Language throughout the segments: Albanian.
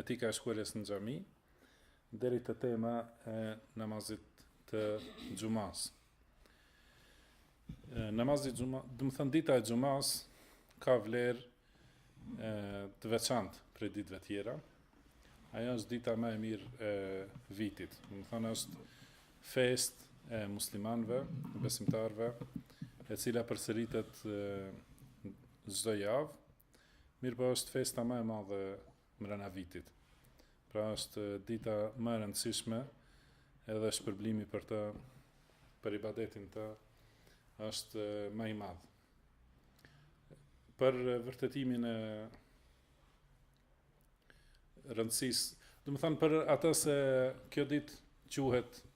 Etika e shkuarjes në xhami deri te tema e namazit të xhumas. Namazi xhumas, domethanë dita e xhumas ka vlerë e të veçantë prej ditëve tjera. Ajo është dita më e mirë e vitit. Domethanë është festë e muslimanëve, besimtarëve, e cila përsëritet çdo javë Mirëpo është festa më e madhe mbrëna vitit. Pra është dita më e rëndësishme edhe shpërblimi për të, për ibadet në të është më i madh. Për vërtetimin e rëndësisë, domethanë për atë se kjo ditë quhet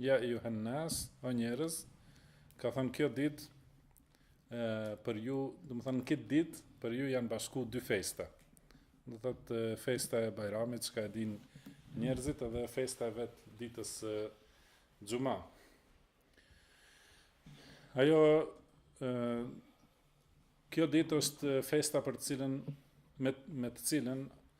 Ja ejuhennas, o njerëz, ka thënë kjo ditë ë për ju, domethanë këtë ditë për ju janë bashku dy festa. Dothotë festa e Bajramit, çka e din njerëzit edhe festa e vet ditës së Xhuma. Ajo ë kjo ditë është festa për të cilën me me të cilën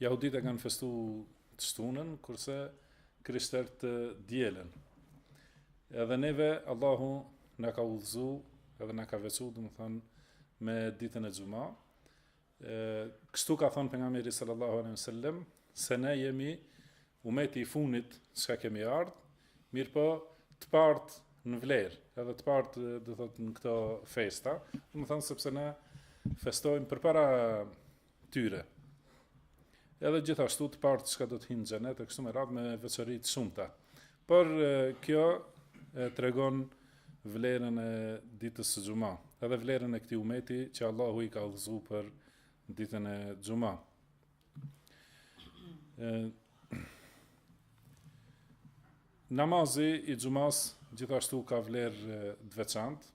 Jahuditë e kanë festu të shtunën, kurse krishterët të dielën. Edhe neve, Allahu na ka udhëzu, edhe na ka veçu, domethanë, me ditën e xhuma. E, kështu ka thënë pejgamberi sallallahu alejhi ve sallem, se ne jemi umeti i funit çka kemi ardhë, mirëpo të parët në vlerë, edhe të parët, dothotë, në këto festa, domethanë, sepse ne festojmë përpara tyre. Edhe gjithashtu të parët çka do të hinë n'xhenet e kështu me radhë me veçori të shumta. Por kjo e tregon vlerën e ditës së xhuma, edhe vlerën e këtij umeti që Allahu i ka udhëzu për ditën e xhuma. Namazi i xhumas gjithashtu ka vlerë të veçantë,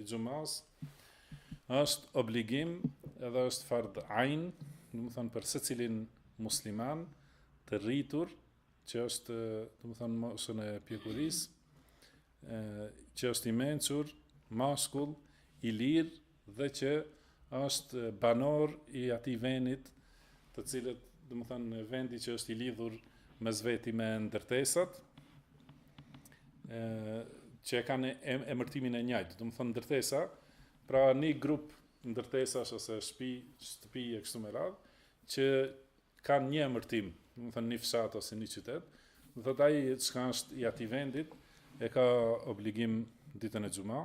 i xhumas është obligim edhe është fard ain, domethanë për secilin musliman të rritur që është, domethanë moshën e pjekurisë, që është i mençur, mashkull, i lirë dhe që Është banor i atij vendit të cilët, domethanë, vendi që është i lidhur mes veti me ndërtesat, që e kanë emërtimin e njajtë, domethanë, ndërtesa, pra një grup ndërtesash ose shpi, shtëpi e kështu me radhë, që kanë një emërtim, domethanë, një fshat ose një qytet, dothotë ai çka është i atij vendit, e ka obligim ditën e xhuma,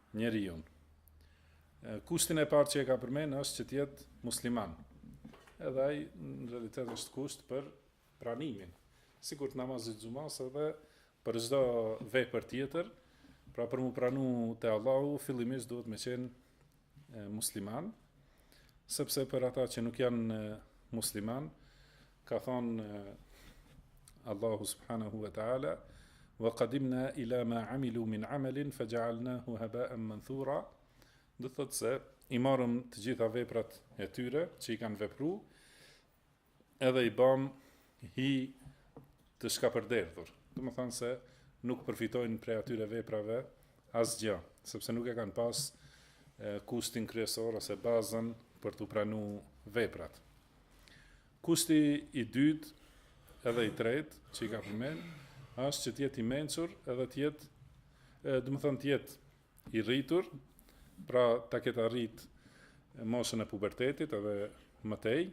njeriun. Kushtin e parë që e ka përmen është që të jetë musliman. Edhe ai në realitet është kusht për pranimin sikur të namazit xhumas edhe për çdo vepër tjetër, pra për m'u pranu te Allahu, fillimisht duhet me qenë musliman, sepse për ata që nuk janë musliman, Ka thënë Allahu subhanahu wa taala wa qadimna ila ma amilu min amalin faj'alnahu haba'an manthura do thotë se i marrëm të gjitha veprat e tyre që i kanë vepru edhe i bëm hi të shkapërderdhur domethanë se nuk përfitojnë prej atyre veprave asgjë sepse nuk e kanë pas kushtin kryesor ose bazën për t'u pranu veprat Kushti i dytë edhe i tretë që i ka përmend është që të jetë i mençur edhe të jetë, domethonë të jetë i rritur, pra ta ketë arrit moshën e pubertetit edhe më tej,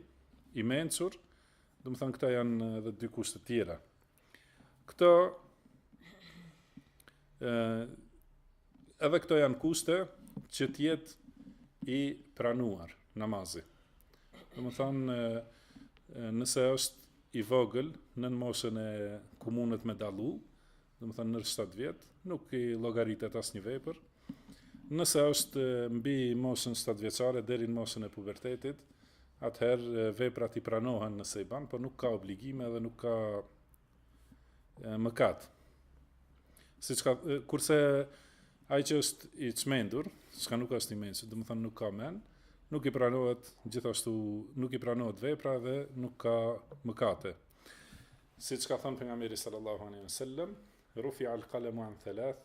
i mençur, domethonë këta janë edhe dy kushte të tjera. Këto ë edhe këto janë kushte që të jetë i pranuar namazi. Domethanë nëse është i vogël nën moshën që mundet me dallu, domethanë nën 7 vjet, nuk i llogaritet asnjë vepër. Nëse është mbi moshën shtatë vjeçare deri në moshën e pubertetit, atëherë veprat i pranohen nëse i bën, por nuk ka obligime dhe nuk ka mëkat. Sikurse ai që është i çmendur, çka nuk është i mençur, domethonë nuk ka mend, nuk i pranohet gjithashtu, nuk i pranohet vepra dhe nuk ka mëkate. Siç ka thënë pejgamberi sallallahu alaihi wasallam, rufi'a al-qalamu an thalath,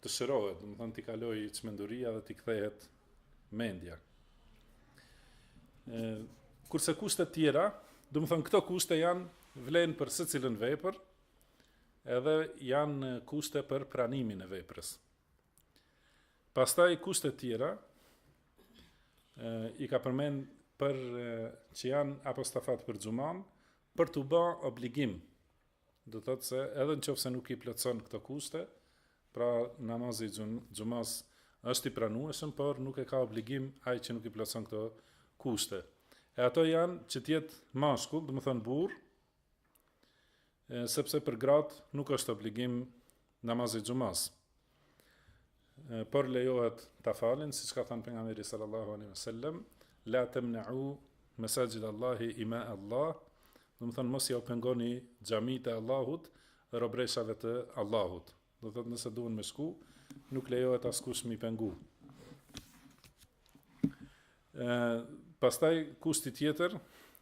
Të shërohet, domethonë t'i kalojë çmenduria dhe t'i kthehet mendja. Ë kurse kushtet tjera, domethonë këto kushte janë vlejnë për secilën vepër, edhe janë kushte për pranimin e veprës. Pastaj kushtet tjera ë i ka përmend për që janë apostafat për xhumanë, për t'u ba obligim Do të thotë se edhe në qoftë se nuk i plotëson këto kushte, pra namazi i xhumas është i pranueshëm, por nuk e ka obligim ai që nuk i plotëson këto kushte. E ato janë që të jetë mashkull, domethonë burrë, sepse për gratë nuk është obligim Namazit xhumas. Por lejohet ta falin siç ka thënë pejgamberi sallallahu alaihi wasallam, la tamna'u masajid Allahi ima Allah, domethënë mos jau pengoni xhamitë e Allahut robreshave të Allahut. Do të thotë nëse duan me shku, nuk lejohet askush mi pengu. Ë pastaj kushti tjetër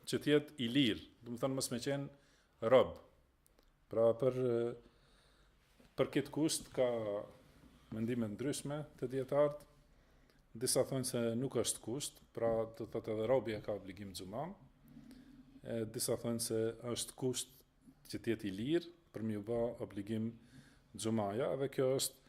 që të jetë i lirë, domethënë mos me qenë rob. Pra për për këtë kusht ka mendime të ndryshme te dijetarët. Disa thonë se nuk është kusht, pra do të thotë edhe robi e ka obligim xhuman. E disa thonë se është kusht që të jetë i lirë për me iu bë obligim xhumaja, edhe kjo është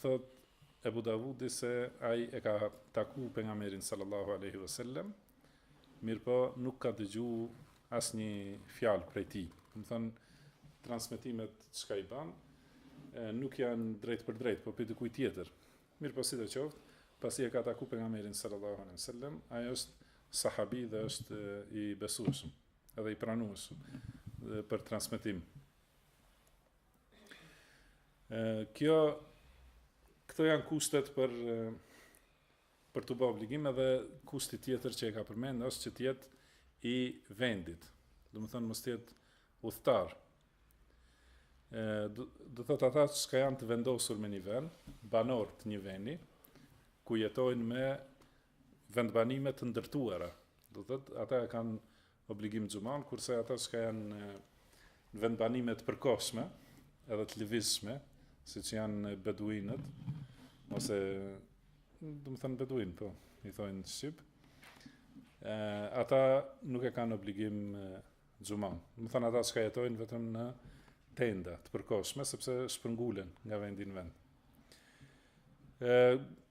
Thotë Ebu Davudi se ai e ka taku pejgamberin sallallahu alaihi wasallam, mirëpo nuk ka dëgju asnjë fjalë prej tij. Domethënë transmetimet çka i bën nuk janë drejtpërdrejt, po prej dikujt tjetër. Mirëpo sidoqoftë, pasi e ka taku pejgamberin sallallahu alaihi wasallam, ai është sahabi dhe është i besueshëm, edhe i pranueshëm për transmetim. Kjo këto janë kushtet për për t'u bë obligim edhe kushti tjetër që e ka përmend është që të jetë i vendit. Domethënë mos të jetë udhëtar. Ë do të thotë ata çka janë të vendosur me një vend, banorë të një vendi ku jetojnë me vendbanime të ndërtuara. Do të thotë ata e kanë obligim xhuman, kurse ata çka janë në vendbanime të përkohshme, edhe të lëvizshme, siç janë beduinët ose domethënë beduin, po, i thonë shqip. Ë ata nuk e kanë obligim xhuman. Domethënë ata çka jetojnë vetëm në tenda të përkohshme sepse shpërngulen nga vendi në vend. Ë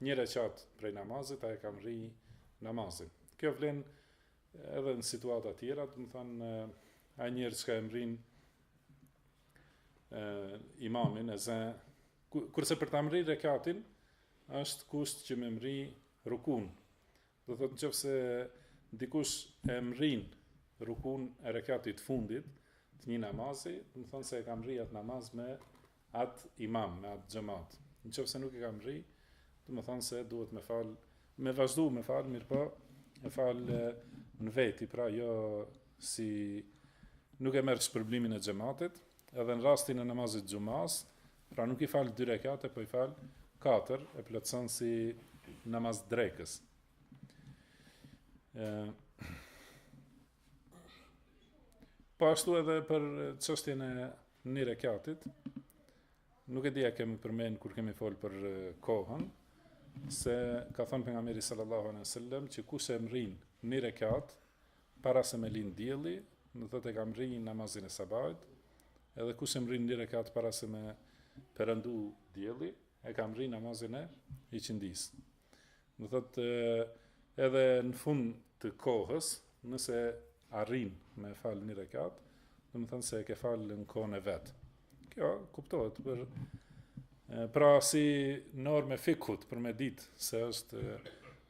Një rekat prej namazit ai e ka mrri namazin. Kjo vlen edhe në situata tjera, domethënë ai njeri çka e mrrin imamin e zë kurse për ta mrri rekatin është kusht që me mrri rukun Do thotë në qoftë se dikush e mrrin rukun e rekatit fundit të një namazi, domethënë se e ka mrri atë namaz me atë imam, me atë xhemat. Në qoftë se nuk e ka mrri, domethënë se duhet me falë, me vazhdu me falë, mirëpo, e falë në veti, pra jo si nuk e merr shpërblimin e xhematit, Edhe në rastin e namazit të xhumas, pra nuk i fal dy rekate, po i fal katër, e plotëson si namaz drekës. Ë Po ashtu edhe për çështjen e një rekatit, nuk e di a kemi përmend kur kemi fol për kohën se ka thënë pejgamberi sallallahu alejhi ve sellem që kush e mrin një rekat Para se me lind dielli, do thotë e ka mrri namazin e sabahit, edhe kush e mrin një rekat para se me perëndu dielli, e ka mrri namazin e iqindis. Do thotë edhe në fund të kohës, nëse arrin me fal një rekat, domethënë se e ke fal në kohën e vet. Kjo kuptohet për pra si normë fikhut për me ditë se është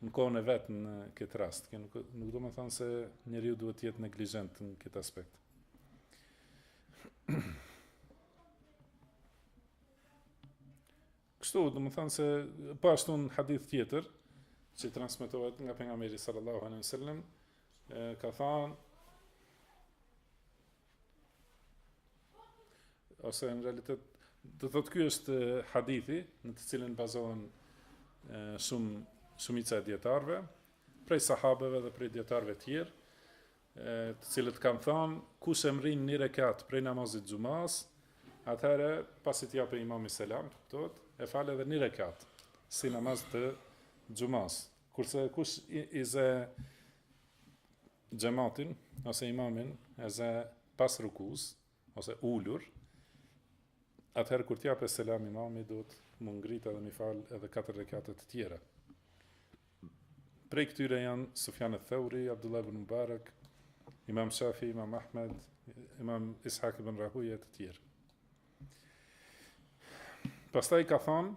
në kohën e vet në këtë rast. Kjo nuk nuk domethënë se njeriu duhet të jetë neglizhent në këtë aspekt. Kështu domethënë se po ashtu në hadith tjetër që transmetohet nga pejgamberi sallallahu alejhi ve sellem ka thënë ose në realitet do thotë ky është hadithi në të cilin bazohen shumë shumica e dietarëve prej sahabeve dhe prej dietarëve të tjerë të cilët kanë thënë kush e mrin një rekat prej namazit të xhumas atëherë pasi të japë imami selam thotë e fal edhe një rekat si namaz të xhumas kurse kush i, i zë xhematin ose imamin e zë pas rukus ose ulur, atëherë kur t'japë selam imami duhet me u ngrit edhe me i fal edhe katër rekate të tjera. Prej këtyre janë Sufjan eth-Theuri, Abdullah ibn Mubarak, Imam Shafi, Imam Ahmed, Imam Ishak ibn Rahuje e të tjerë. Pastaj ka thonë,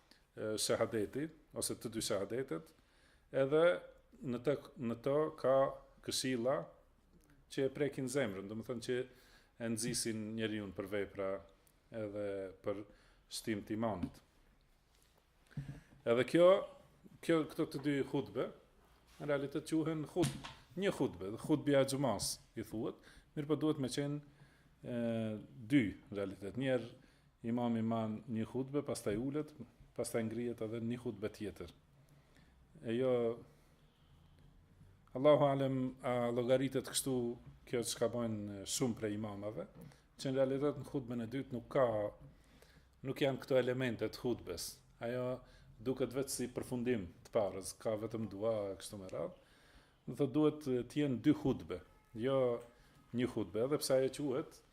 shahadeti ose të dy shahadetet, edhe në të në të ka këshilla që e prekin zemrën, domethënë që e nxisin njeriun për vepra edhe për shtim të imanit. Edhe kjo, kjo këto të dy hutbe, në realitet quhen hut, një hutbe, hutbeja e xhumas i thuhet, mirëpo duhet me qenë dy në realitet, njerë Imami mban një hutbe, pastaj ulet, pastaj ngrihet edhe një hutbe tjetër. E jo Allahu alem a llogaritet kështu kjo çka bëjnë shumë prej imamave, që në realitet në hutben e dytë nuk ka nuk janë këto elemente të hutbes. Ajo duket vetë si përfundim të parës, ka vetëm dua kështu me radhë. Do thotë duhet të jenë dy hutbe, jo një hutbe, edhe pse ajo quhet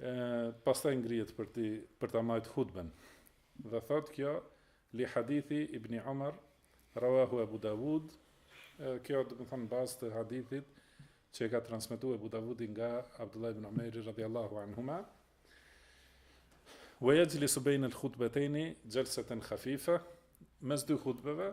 E pastaj ngrihet për t'i për ta majt hutben. Dhe thot li hadithi Ibn Umar rawahu Abu Dawud. domethënë n'bazë të hadithit që e ka transmetuar Abu Dawudi nga Abdullah ibn Umar radhiyallahu anhuma. Wa yajlisu bayna al-khutbatayn jalsatan khafifa mes dy hutbeve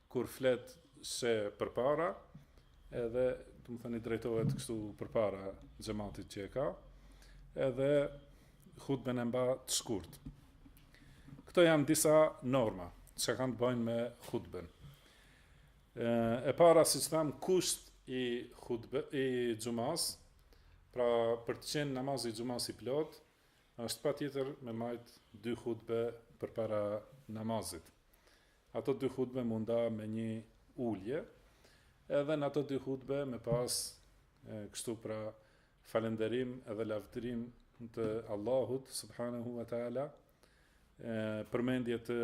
Kur flet sheh përpara, edhe, domethënë, i drejtohet kështu përpara xhematit që e ka, edhe hutben e mba të shkurt. Këto janë disa norma që kanë të bëjnë me hutben. E para, siç thamë, kusht i, hutbe, i xhumas, pra për të qenë namazi i xhumas i plot, është patjetër me majt dy hutbe përpara namazit. Ato dy hutbe m'u nda me një ulje edhe në ato dy hutbe me pas kështu pra falenderim edhe lavdrim të Allahut subhanahu wa taala përmendje të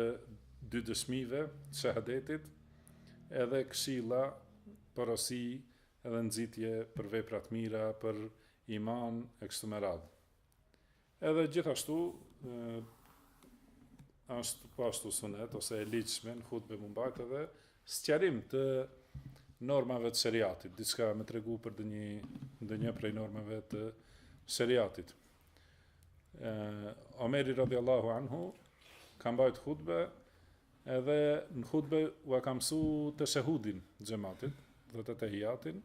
dy dëshmive të shahadetit edhe këshilla porosi edhe nxitje për veprat mira për iman e kështu me radhë Edhe gjithashtu, është po ashtu sunet ose e ligjshme në hutbe m'u bë edhe sqarim të normave të sheriatit, diçka me tregu për ndonjë ndonjë prej normave të sheriatit. Ë Omeri radhiyallahu anhu ka mbajt hutbe edhe në hutbe u ka mësu teshehudin xhematit, domethënë tehiatin,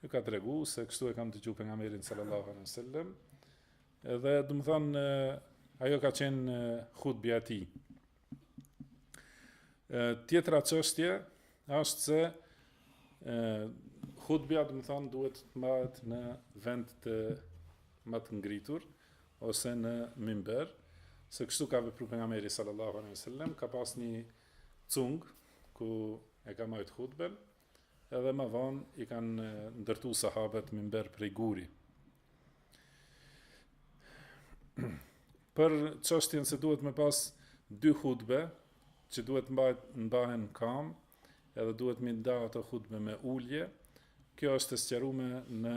u ka tregu se kështu e kam dëgju Pejgamberin sallallahu alaihi wasallam Edhe domethënë ajo ka qenë hutbja e tij. Tjetra çështje është se hutbja domethënë duhet të mbahet në vend të ma të ngritur ose në mimber, se kështu ka vepru Pejgamberi sallallahu alaihi wasallam, ka pas një cung ku e ka majt hutben, Edhe ma vonë i kanë ndërtu sahabët mimber prej guri. Për çështjen se duhet me pas dy hutbe, që duhet mbahen n'kam, edhe duhet m'i nda ato hutbe me ulje, kjo është e sqarume në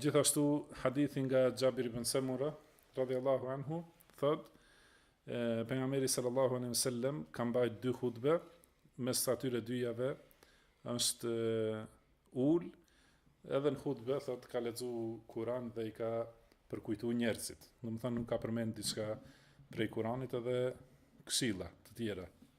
Gjithashtu hadithi nga Xhabir ibn Samura radhiyallahu anhu thot Pejgamberi sallallahu alaihi wasallam ka mbajt dy hutbe mes atyre dyjave është ul edhe në hutbe thot ka lexu Kur'an dhe i ka përkujtu njerëzit. Domethënë u ka përmend diçka prej Kuranit edhe këshilla të tjera.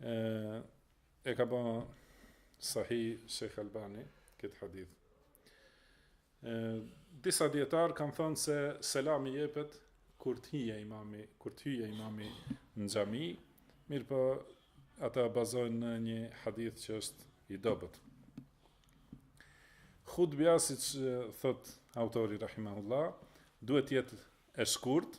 E, e ka ba sahih Shejh Albani, këtë hadith. E, disa dijetarë kanë thënë se selami jepet kur të hyjë imami, kur të hyjë imami në xhami, mirëpo ata bazohen në një hadith që është i dobët. Hutbeja siç thotë autori Rahimahullah, duhet të jetë e shkurt,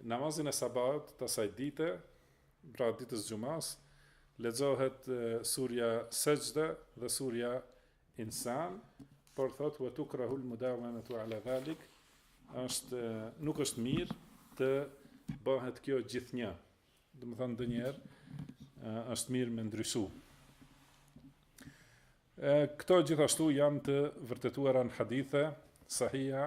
Namazin e Sabahut të asaj dite, pra ditës së xhumasë, lexohet surja Sexhde dhe surja Insan, por thotë wa tukrahul mudawamatu ala zalik, është nuk është mirë të bëhet kjo gjithnjë. Domethënë ndonjëherë është mirë me ndryshu. Këto gjithashtu janë të vërtetuara në hadithe sahiha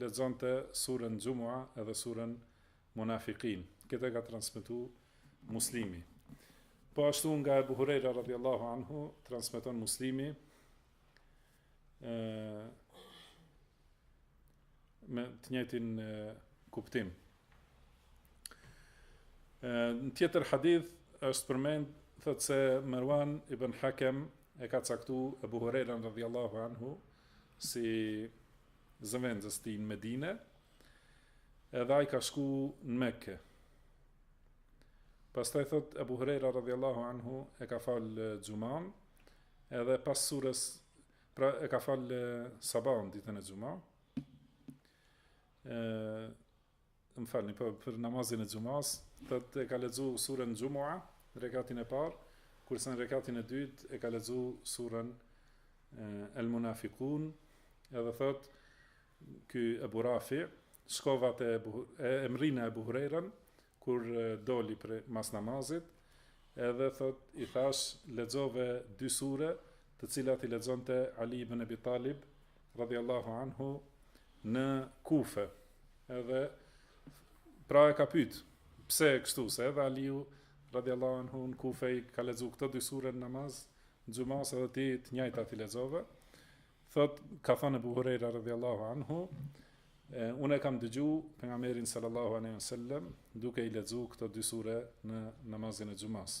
lexonte suren Xhumua edhe suren Munafikun. Këtë e ka transmetu Muslimi. Po ashtu nga Ebu Hurejra radiallahu anhu, transmeton Muslimi, e, me të njëtin e, kuptim. E, në tjetër hadith është përmend, thotë se Merwan ibn Hakem e ka caktu Ebu Hurejrën radiallahu anhu, e, si zëvendës të tij në Medine, edhe ai ka shku në Mekke. Pastaj thotë Abu Huraira radhiyallahu anhu e ka fal xhuman, edhe pas surës pra e ka fal sabahun ditën e xhuma. ë Më falni, po për namazin e xhumas, thotë e ka lexu surën Xhumua në rekatin e parë, kurse në rekatin e dytë e ka lexu surën El Munafiqun, edhe thotë ky Ebu Rafi, shkova ta e mbrrina Ebu Hurejrën kur doli për mas namazit, edhe thotë i thashë lexove dy sure, të cilat i lexonte Ali ibn Abi Talib radhiyallahu anhu në Kufe. Edhe pra e ka pyet, pse e kështu se edhe Aliu radhiyallahu anhu në Kufe i ka lexuar këto dy sure në namaz të xhumas edhe ti të njëjtat i lexove. Thotë ka thënë Abu Huraira radhiyallahu anhu, e, unë e kam dëgju pejgamberin sallallahu alaihi wasallam duke i lexuar këto dy sure në namazin e xhumas.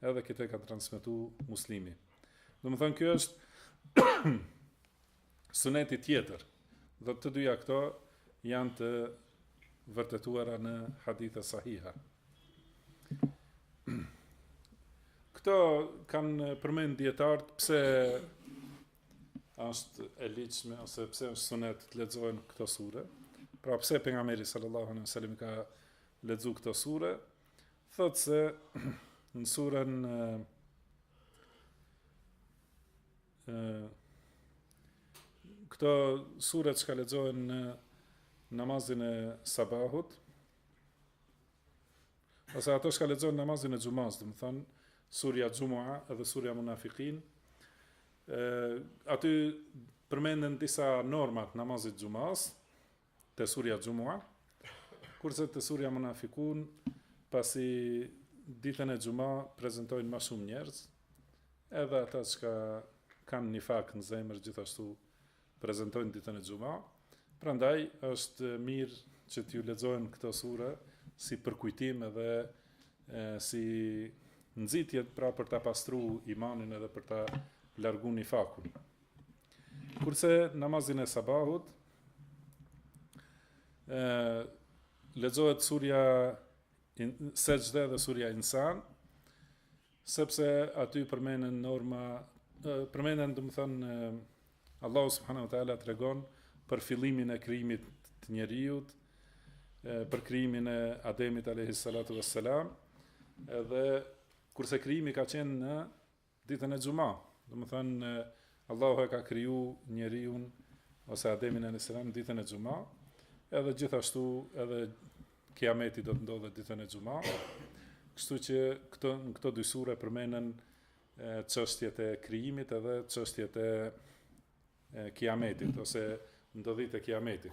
Edhe këtë e ka transmetu Muslimi. Domethënë, kjo është suneti tjetër. Dhe të dyja këto janë të vërtetuara në hadithe sahiha. Këto kanë përmend dijetarët pse është e ligjshme, ose pse është sunet të lexohen këto sure. Pra pse pejgamberi sallallahu alejhi ve selem i ka lexu këto sure, Thotë se në surën këto suret që ka lexohen në namazin e sabahut ose ato që ka lexohen namazin e xhumas, domethënë surja Xhumua dhe surja Munafikin. Ë aty përmenden disa norma të namazit xhumas, te Surja Xhumua, kurse te Surja Munafikun pasi ditën e Xhuma prezantojnë më shumë njerëz, edhe ata që kanë nifak në zemër gjithashtu prezantojnë ditën e Xhuma. Prandaj është mirë që t'ju lexohen këto sure si përkujtim edhe si nxitje pra për ta pastruar imanin edhe për ta larguar nifakun. Kurse namazin e sabahut ë lexohet surja Sexhde dhe surja Insan, sepse aty përmenden norma, përmenden domethënë Allahu subhanahu wa taala tregon për fillimin e krijimit të njeriut, për krijimin e Ademit alayhi salatu wassalam, edhe kurse krijimi ka qenë në Ditën e Xhuma, domethënë Allahu e ka kriju njeriun ose Ademin alayhis salam ditën e Xhuma, edhe gjithashtu edhe Kiameti do të ndodhë ditën e Xhuma. Kështu që këto në këto dy sure përmenden çështjet e krijimit edhe çështjet e Kiametit ose ndodhit e Kiametit.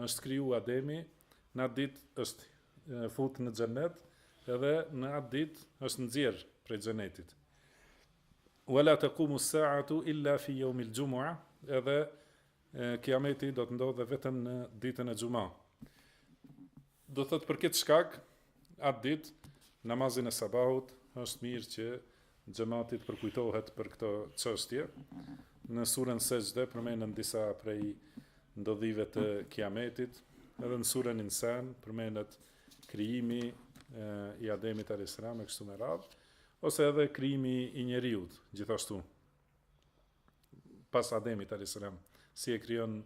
Është kriju Ademi, në atë ditë është fut në Xhennet edhe në atë ditë është nxjerr prej Xhennetit. Wa la taqumu as-sa'atu illa fi yawm al-jum'a, edhe Kiameti do të ndodhë vetëm në ditën e Xhuma. Do thotë për këtë shkak, atë ditë, namazin e sabahut, është mirë që xhematit t'i përkujtohet për këto çështje. Në surën Sexhde përmenden disa prej ndodhive të Kiametit, edhe në surën Insan përmendet krijimi i Ademit alayhis salam e kështu me radhë, ose edhe krijimi i njeriut, gjithashtu. pas Ademit alayhis salam, si e krijon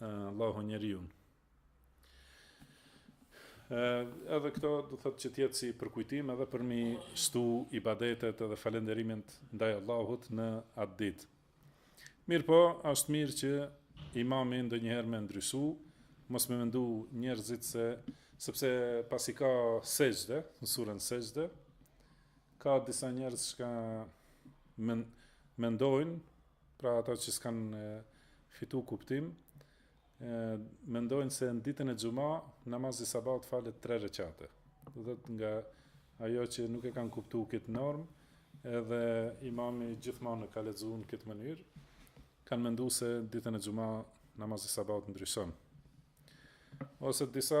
Allahu njeriun. Edhe këto do thotë që të jetë si përkujtim edhe për mi shtu ibadetet edhe falënderimin ndaj Allahut në atë ditë. Mirëpo, është mirë që imami ndonjëherë me ndryshu, mos me mendu njerëzit se, sepse pasi ka sexhde, në surën Sexhde, Ka disa njerëz që mendojnë, pra ata që s'kan fitu kuptim, mendojnë se në ditën e xhuma namazi i sabahut falet 3 rekate. Do thotë nga ajo që nuk e kanë kuptu këtë normë, edhe imami gjithmonë ka lexu në këtë mënyrë, kanë mendu se në ditën e xhuma namazi i sabahut ndryshon. Ose disa